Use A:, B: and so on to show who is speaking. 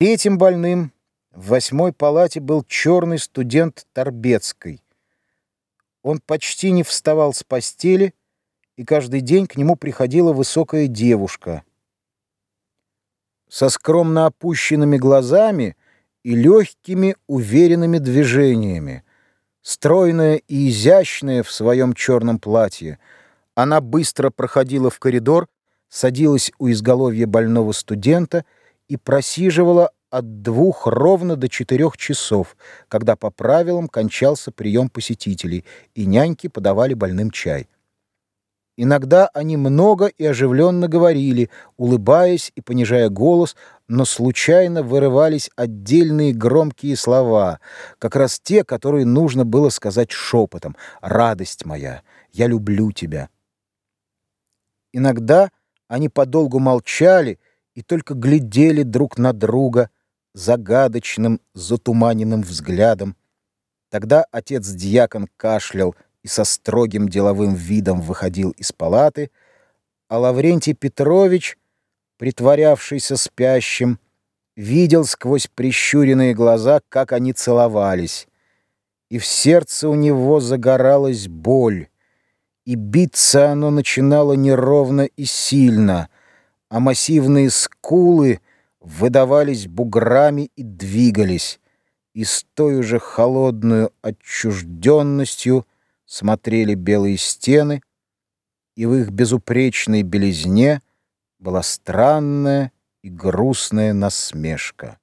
A: Третьим больным в восьмой палате был черный студент Торбецкой. Он почти не вставал с постели, и каждый день к нему приходила высокая девушка со скромно опущенными глазами и легкими уверенными движениями. Стройная и изящная в своем черном платье, она быстро проходила в коридор, садилась у изголовья больного студента и просиживала от двух ровно до четырех часов, когда по правилам кончался прием посетителей, и няньки подавали больным чай. Иногда они много и оживленно говорили, улыбаясь и понижая голос, но случайно вырывались отдельные громкие слова, как раз те, которые нужно было сказать шепотом «Радость моя, я люблю тебя». Иногда они подолгу молчали и только глядели друг на друга загадочным, затуманенным взглядом. Тогда отец-дьякон кашлял и со строгим деловым видом выходил из палаты, а Лаврентий Петрович, притворявшийся спящим, видел сквозь прищуренные глаза, как они целовались, и в сердце у него загоралась боль, и биться оно начинало неровно и сильно, а массивные скулы выдавались буграми и двигались, и с той же холодную отчужденностью смотрели белые стены, и в их безупречной белизне была странная и грустная насмешка.